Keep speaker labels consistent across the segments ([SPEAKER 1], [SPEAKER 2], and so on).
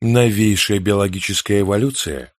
[SPEAKER 1] Новейшая биологическая эволюция?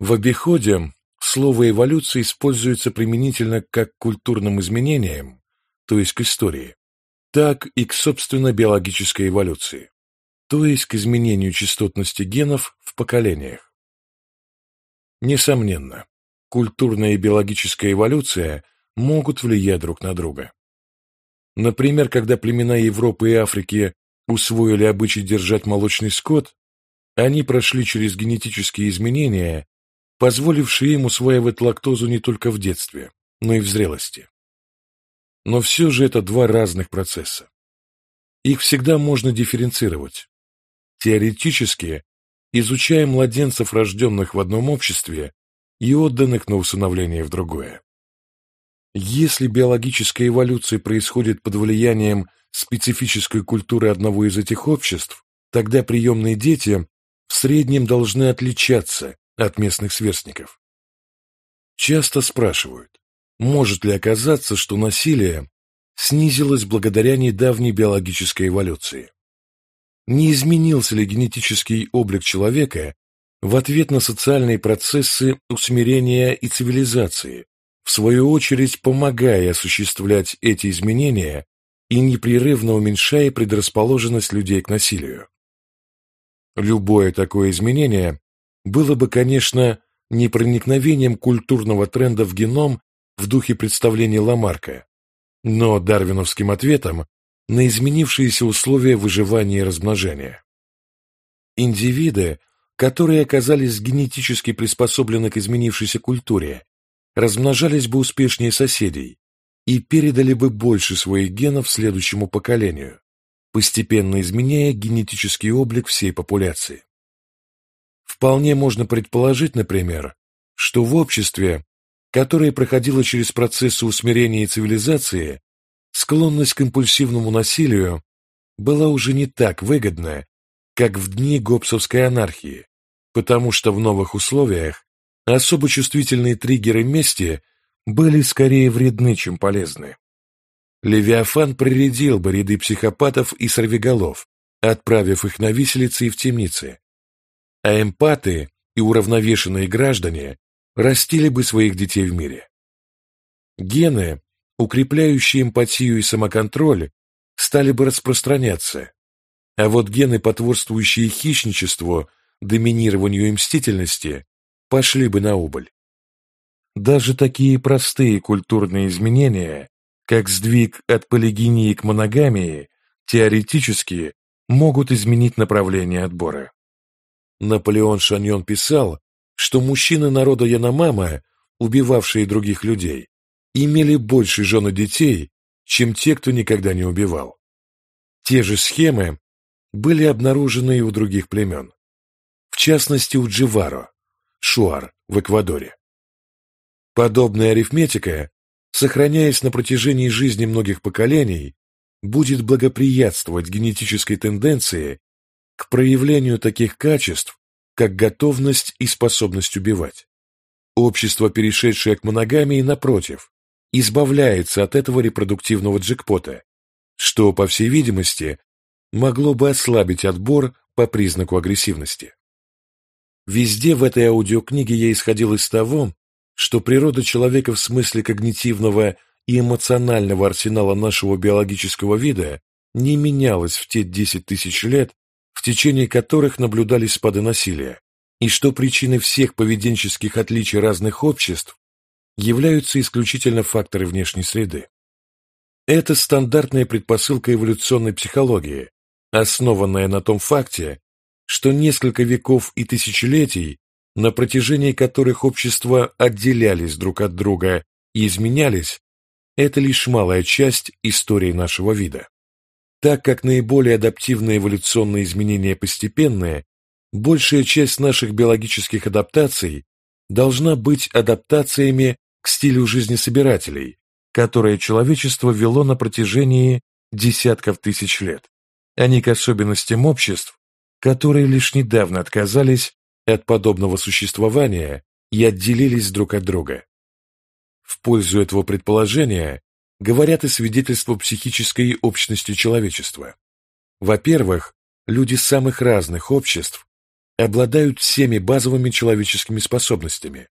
[SPEAKER 1] В обиходе слово «эволюция» используется применительно как к культурным изменениям, то есть к истории, так и к, собственно, биологической эволюции, то есть к изменению частотности генов в поколениях. Несомненно, культурная и биологическая эволюция могут влиять друг на друга. Например, когда племена Европы и Африки усвоили обычай держать молочный скот, они прошли через генетические изменения, позволившие им усваивать лактозу не только в детстве, но и в зрелости. Но все же это два разных процесса. Их всегда можно дифференцировать. Теоретически, изучая младенцев, рожденных в одном обществе и отданных на усыновление в другое. Если биологическая эволюция происходит под влиянием специфической культуры одного из этих обществ, тогда приемные дети в среднем должны отличаться от местных сверстников. Часто спрашивают, может ли оказаться, что насилие снизилось благодаря недавней биологической эволюции? Не изменился ли генетический облик человека в ответ на социальные процессы усмирения и цивилизации, в свою очередь помогая осуществлять эти изменения и непрерывно уменьшая предрасположенность людей к насилию. Любое такое изменение было бы, конечно, не проникновением культурного тренда в геном в духе представлений Ламарка, но дарвиновским ответом на изменившиеся условия выживания и размножения. Индивиды, которые оказались генетически приспособлены к изменившейся культуре, размножались бы успешнее соседей, и передали бы больше своих генов следующему поколению, постепенно изменяя генетический облик всей популяции. Вполне можно предположить, например, что в обществе, которое проходило через процессы усмирения и цивилизации, склонность к импульсивному насилию была уже не так выгодна, как в дни гоббсовской анархии, потому что в новых условиях особо чувствительные триггеры мести были скорее вредны, чем полезны. Левиафан проредил бы ряды психопатов и сорвиголов, отправив их на виселицы и в темницы. А эмпаты и уравновешенные граждане растили бы своих детей в мире. Гены, укрепляющие эмпатию и самоконтроль, стали бы распространяться, а вот гены, потворствующие хищничеству, доминированию и мстительности, пошли бы на убыль. Даже такие простые культурные изменения, как сдвиг от полигинии к моногамии, теоретически могут изменить направление отбора. Наполеон Шаньон писал, что мужчины народа Яномама, убивавшие других людей, имели больше жен и детей, чем те, кто никогда не убивал. Те же схемы были обнаружены и у других племен. В частности, у Дживаро, Шуар в Эквадоре. Подобная арифметика, сохраняясь на протяжении жизни многих поколений, будет благоприятствовать генетической тенденции к проявлению таких качеств, как готовность и способность убивать. Общество, перешедшее к моногамии, напротив, избавляется от этого репродуктивного джекпота, что, по всей видимости, могло бы ослабить отбор по признаку агрессивности. Везде в этой аудиокниге я исходил из того, что природа человека в смысле когнитивного и эмоционального арсенала нашего биологического вида не менялась в те 10 тысяч лет, в течение которых наблюдались спады насилия, и что причиной всех поведенческих отличий разных обществ являются исключительно факторы внешней среды. Это стандартная предпосылка эволюционной психологии, основанная на том факте, что несколько веков и тысячелетий на протяжении которых общества отделялись друг от друга и изменялись, это лишь малая часть истории нашего вида. Так как наиболее адаптивные эволюционные изменения постепенные, большая часть наших биологических адаптаций должна быть адаптациями к стилю жизни собирателей, которое человечество вело на протяжении десятков тысяч лет, а не к особенностям обществ, которые лишь недавно отказались от подобного существования и отделились друг от друга. В пользу этого предположения говорят и свидетельства психической общности человечества. Во-первых, люди самых разных обществ обладают всеми базовыми человеческими способностями,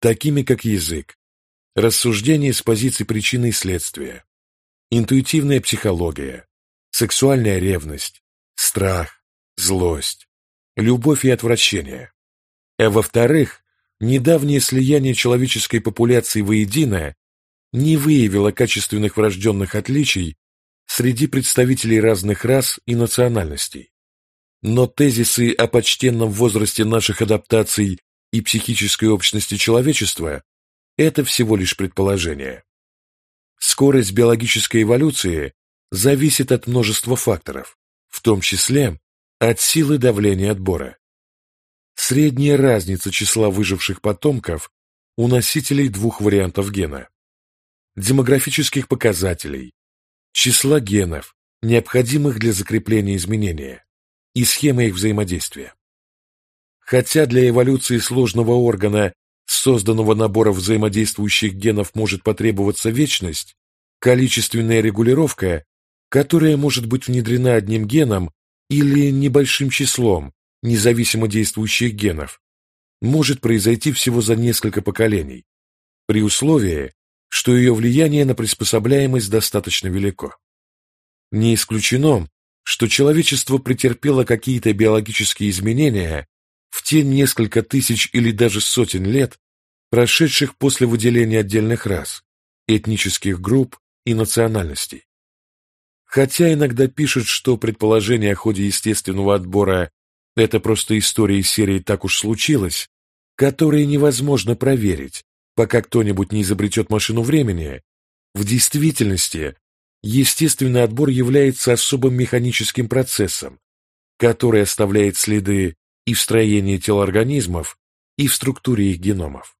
[SPEAKER 1] такими как язык, рассуждение с позиции причины и следствия, интуитивная психология, сексуальная ревность, страх, злость, любовь и отвращение. А во-вторых, недавнее слияние человеческой популяции воедино не выявило качественных врожденных отличий среди представителей разных рас и национальностей. Но тезисы о почтенном возрасте наших адаптаций и психической общности человечества – это всего лишь предположение. Скорость биологической эволюции зависит от множества факторов, в том числе от силы давления отбора. Средняя разница числа выживших потомков у носителей двух вариантов гена, демографических показателей, числа генов, необходимых для закрепления изменения, и схемы их взаимодействия. Хотя для эволюции сложного органа, созданного набора взаимодействующих генов, может потребоваться вечность, количественная регулировка, которая может быть внедрена одним геном или небольшим числом независимо действующих генов, может произойти всего за несколько поколений, при условии, что ее влияние на приспособляемость достаточно велико. Не исключено, что человечество претерпело какие-то биологические изменения в те несколько тысяч или даже сотен лет, прошедших после выделения отдельных рас, этнических групп и национальностей. Хотя иногда пишут, что предположение о ходе естественного отбора – это просто история из серии «Так уж случилось», которые невозможно проверить, пока кто-нибудь не изобретет машину времени, в действительности естественный отбор является особым механическим процессом, который оставляет следы и в строении тел организмов, и в структуре их геномов.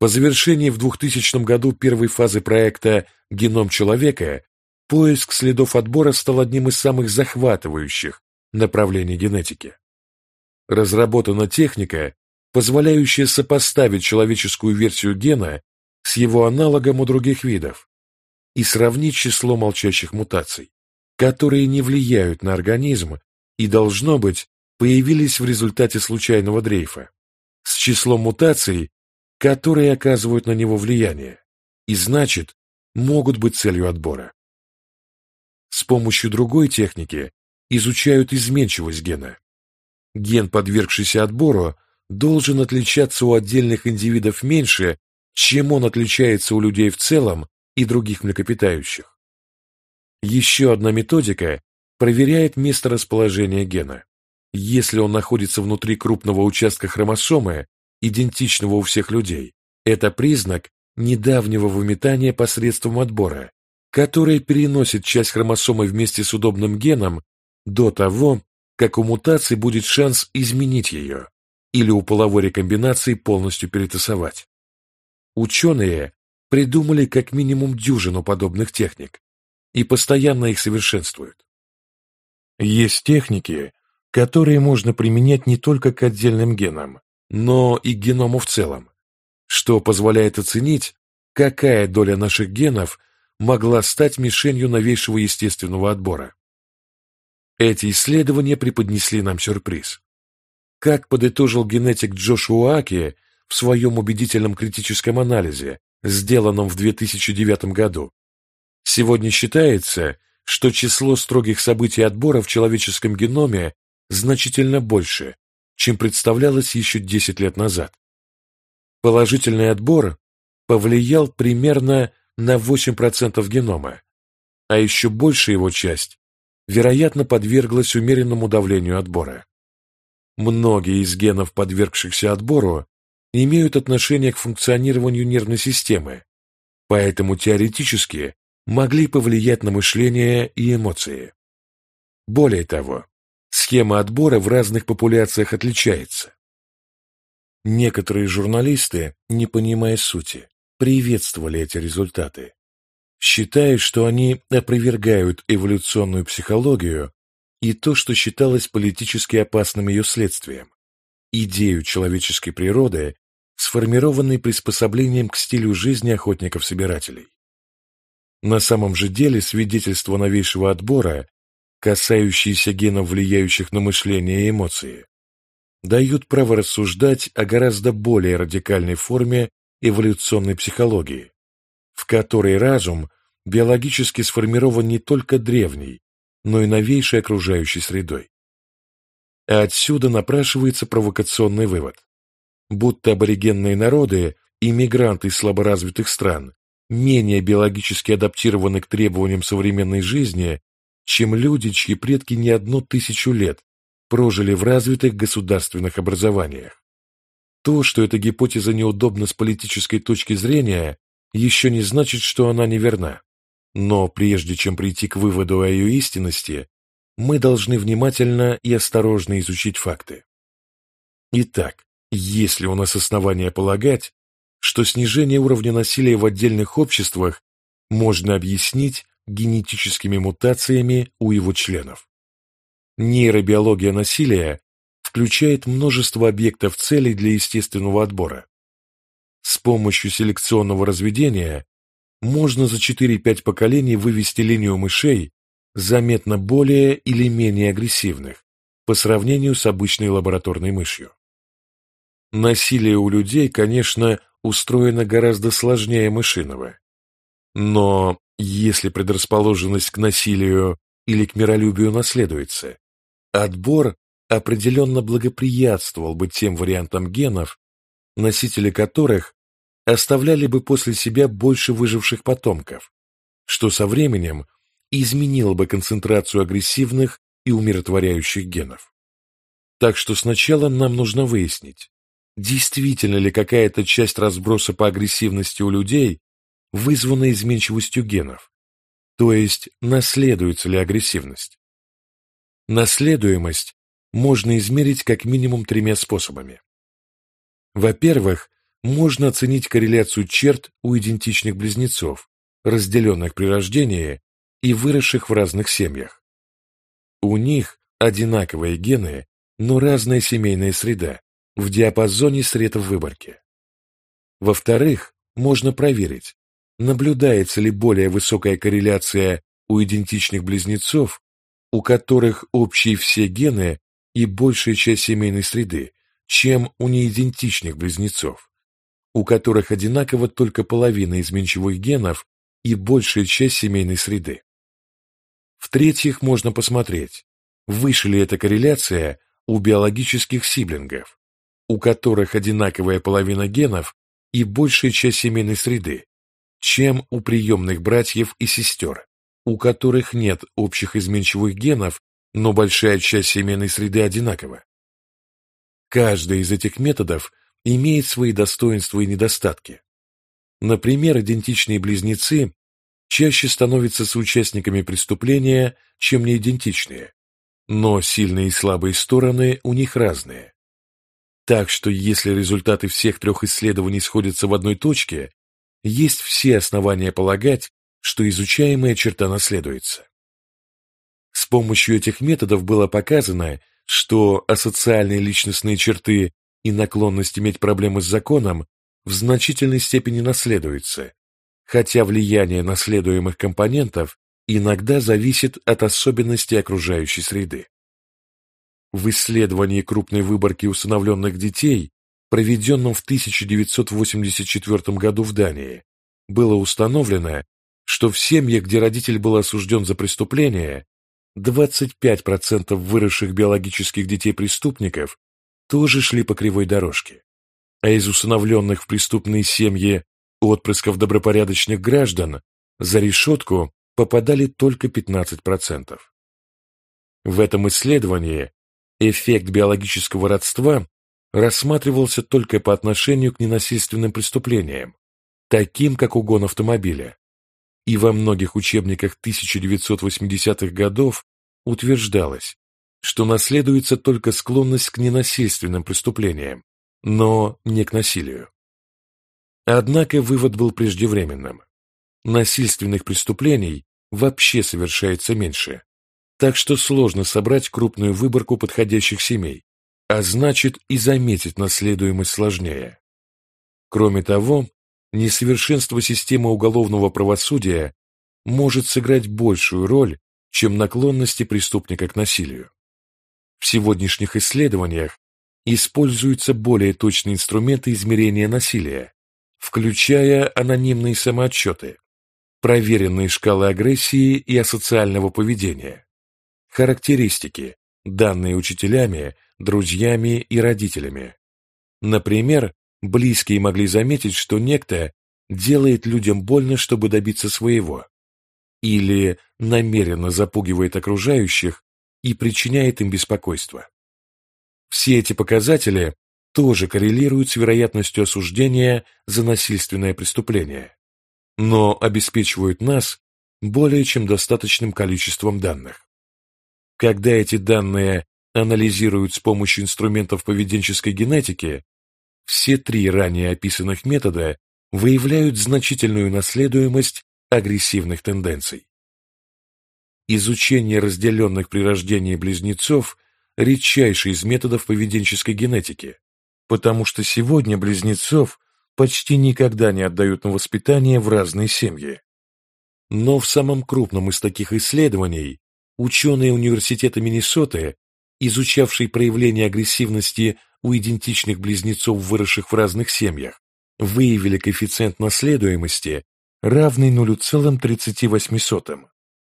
[SPEAKER 1] По завершении в 2000 году первой фазы проекта «Геном человека» поиск следов отбора стал одним из самых захватывающих направлений генетики. Разработана техника, позволяющая сопоставить человеческую версию гена с его аналогом у других видов и сравнить число молчащих мутаций, которые не влияют на организм и, должно быть, появились в результате случайного дрейфа, с числом мутаций, которые оказывают на него влияние и, значит, могут быть целью отбора. С помощью другой техники изучают изменчивость гена. Ген, подвергшийся отбору, должен отличаться у отдельных индивидов меньше, чем он отличается у людей в целом и других млекопитающих. Еще одна методика проверяет место расположения гена. Если он находится внутри крупного участка хромосомы, идентичного у всех людей, это признак недавнего выметания посредством отбора, которое переносит часть хромосомы вместе с удобным геном до того, как у мутации будет шанс изменить ее или у половой рекомбинации полностью перетасовать. Ученые придумали как минимум дюжину подобных техник и постоянно их совершенствуют. Есть техники, которые можно применять не только к отдельным генам, но и к геному в целом, что позволяет оценить, какая доля наших генов могла стать мишенью новейшего естественного отбора. Эти исследования преподнесли нам сюрприз. Как подытожил генетик Джошуа Аки в своем убедительном критическом анализе, сделанном в 2009 году, сегодня считается, что число строгих событий отбора в человеческом геноме значительно больше, чем представлялось еще 10 лет назад. Положительный отбор повлиял примерно на 8% генома, а еще большая его часть, вероятно, подверглась умеренному давлению отбора. Многие из генов, подвергшихся отбору, имеют отношение к функционированию нервной системы, поэтому теоретически могли повлиять на мышление и эмоции. Более того, схема отбора в разных популяциях отличается. Некоторые журналисты, не понимая сути, приветствовали эти результаты, считая, что они опровергают эволюционную психологию и то, что считалось политически опасным ее следствием, идею человеческой природы, сформированной приспособлением к стилю жизни охотников-собирателей. На самом же деле свидетельства новейшего отбора касающиеся генов, влияющих на мышление и эмоции, дают право рассуждать о гораздо более радикальной форме эволюционной психологии, в которой разум биологически сформирован не только древней, но и новейшей окружающей средой. А отсюда напрашивается провокационный вывод, будто аборигенные народы и мигранты из слаборазвитых стран менее биологически адаптированы к требованиям современной жизни, чем люди, чьи предки не одну тысячу лет прожили в развитых государственных образованиях. То, что эта гипотеза неудобна с политической точки зрения, еще не значит, что она неверна. Но прежде чем прийти к выводу о ее истинности, мы должны внимательно и осторожно изучить факты. Итак, есть ли у нас основания полагать, что снижение уровня насилия в отдельных обществах можно объяснить генетическими мутациями у его членов? Нейробиология насилия включает множество объектов целей для естественного отбора. С помощью селекционного разведения можно за 4-5 поколений вывести линию мышей заметно более или менее агрессивных по сравнению с обычной лабораторной мышью. Насилие у людей, конечно, устроено гораздо сложнее мышиного. Но если предрасположенность к насилию или к миролюбию наследуется, отбор определенно благоприятствовал бы тем вариантам генов, носители которых оставляли бы после себя больше выживших потомков, что со временем изменило бы концентрацию агрессивных и умиротворяющих генов. Так что сначала нам нужно выяснить, действительно ли какая-то часть разброса по агрессивности у людей вызвана изменчивостью генов, то есть наследуется ли агрессивность. Наследуемость можно измерить как минимум тремя способами. Во-первых, можно оценить корреляцию черт у идентичных близнецов, разделенных при рождении и выросших в разных семьях. У них одинаковые гены, но разная семейная среда, в диапазоне сред в выборке. Во-вторых, можно проверить, наблюдается ли более высокая корреляция у идентичных близнецов, у которых общие все гены и большая часть семейной среды, чем у неидентичных близнецов, у которых одинаково только половина изменчивых генов и большая часть семейной среды. В-третьих, можно посмотреть, выше ли эта корреляция у биологических сиблингов, у которых одинаковая половина генов и большая часть семейной среды, чем у приемных братьев и сестер, у которых нет общих изменчивых генов, но большая часть семейной среды одинакова. Каждый из этих методов имеет свои достоинства и недостатки. Например, идентичные близнецы чаще становятся соучастниками преступления, чем неидентичные, но сильные и слабые стороны у них разные. Так что если результаты всех трех исследований сходятся в одной точке, есть все основания полагать, что изучаемая черта наследуется. Помощью этих методов было показано, что асоциальные личностные черты и наклонность иметь проблемы с законом в значительной степени наследуются, хотя влияние наследуемых компонентов иногда зависит от особенностей окружающей среды. В исследовании крупной выборки усыновленных детей, проведенном в 1984 году в Дании, было установлено, что в семьях, где родитель был осужден за преступление, 25% выросших биологических детей-преступников тоже шли по кривой дорожке, а из усыновленных в преступные семьи отпрысков добропорядочных граждан за решетку попадали только 15%. В этом исследовании эффект биологического родства рассматривался только по отношению к ненасильственным преступлениям, таким как угон автомобиля. И во многих учебниках 1980-х годов утверждалось, что наследуется только склонность к ненасильственным преступлениям, но не к насилию. Однако вывод был преждевременным. Насильственных преступлений вообще совершается меньше, так что сложно собрать крупную выборку подходящих семей, а значит и заметить наследуемость сложнее. Кроме того, несовершенство системы уголовного правосудия может сыграть большую роль чем наклонности преступника к насилию. В сегодняшних исследованиях используются более точные инструменты измерения насилия, включая анонимные самоотчеты, проверенные шкалы агрессии и асоциального поведения, характеристики, данные учителями, друзьями и родителями. Например, близкие могли заметить, что некто делает людям больно, чтобы добиться своего, или намеренно запугивает окружающих и причиняет им беспокойство. Все эти показатели тоже коррелируют с вероятностью осуждения за насильственное преступление, но обеспечивают нас более чем достаточным количеством данных. Когда эти данные анализируют с помощью инструментов поведенческой генетики, все три ранее описанных метода выявляют значительную наследуемость агрессивных тенденций. Изучение разделенных при рождении близнецов – редчайший из методов поведенческой генетики, потому что сегодня близнецов почти никогда не отдают на воспитание в разные семьи. Но в самом крупном из таких исследований ученые Университета Миннесоты, изучавшие проявления агрессивности у идентичных близнецов, выросших в разных семьях, выявили коэффициент наследуемости, равный 0,38.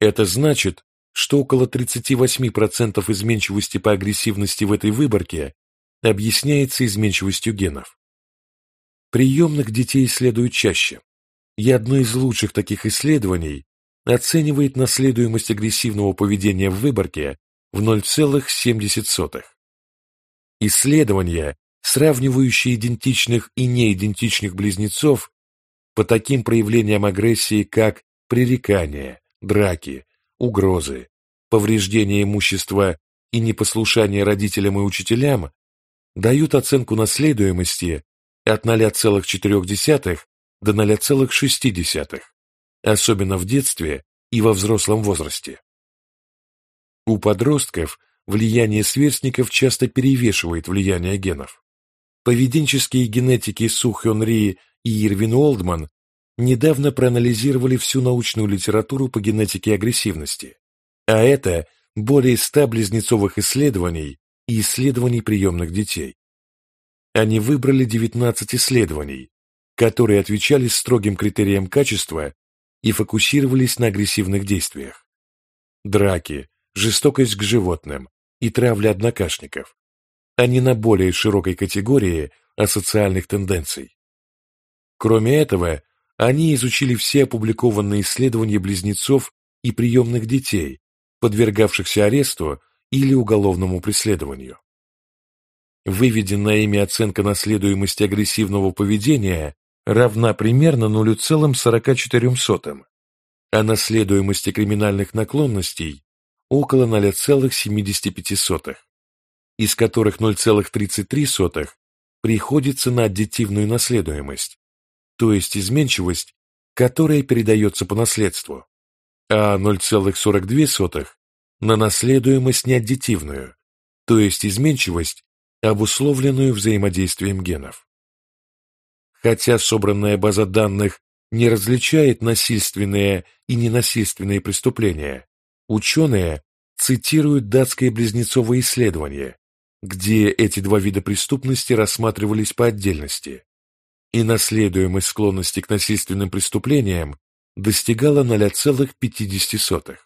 [SPEAKER 1] Это значит, что около 38% изменчивости по агрессивности в этой выборке объясняется изменчивостью генов. Приемных детей исследуют чаще, и одно из лучших таких исследований оценивает наследуемость агрессивного поведения в выборке в 0,70. Исследования, сравнивающие идентичных и неидентичных близнецов по таким проявлениям агрессии, как пререкание, драки, угрозы, повреждение имущества и непослушание родителям и учителям, дают оценку наследуемости от 0,4 до 0,6, особенно в детстве и во взрослом возрасте. У подростков влияние сверстников часто перевешивает влияние генов. Поведенческие генетики Су Хён Ри и Ирвин Олдман недавно проанализировали всю научную литературу по генетике агрессивности, а это более ста близнецовых исследований и исследований приемных детей. Они выбрали 19 исследований, которые отвечали строгим критериям качества и фокусировались на агрессивных действиях. Драки, жестокость к животным и травля однокашников, а не на более широкой категории асоциальных тенденций. Кроме этого, они изучили все опубликованные исследования близнецов и приемных детей, подвергавшихся аресту или уголовному преследованию. Выведенная ими оценка наследуемости агрессивного поведения равна примерно 0,44, а наследуемости криминальных наклонностей около 0,75, из которых 0,33 приходится на аддитивную наследуемость, то есть изменчивость, которая передается по наследству, а 0,42 на наследуемость неаддитивную, то есть изменчивость, обусловленную взаимодействием генов. Хотя собранная база данных не различает насильственные и ненасильственные преступления, ученые цитируют датское близнецовое исследование, где эти два вида преступности рассматривались по отдельности и наследуемость склонности к насильственным преступлениям достигала 0,50.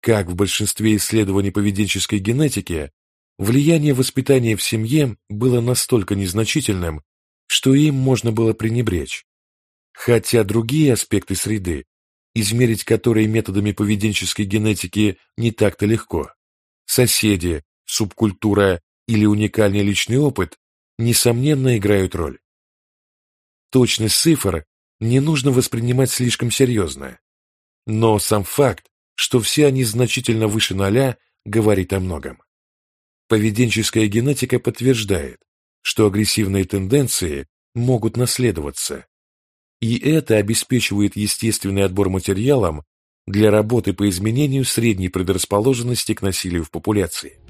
[SPEAKER 1] Как в большинстве исследований поведенческой генетики, влияние воспитания в семье было настолько незначительным, что им можно было пренебречь. Хотя другие аспекты среды, измерить которые методами поведенческой генетики не так-то легко, соседи, субкультура или уникальный личный опыт, несомненно играют роль. Точность цифр не нужно воспринимать слишком серьезно. Но сам факт, что все они значительно выше ноля, говорит о многом. Поведенческая генетика подтверждает, что агрессивные тенденции могут наследоваться, и это обеспечивает естественный отбор материалом для работы по изменению средней предрасположенности к насилию в популяции.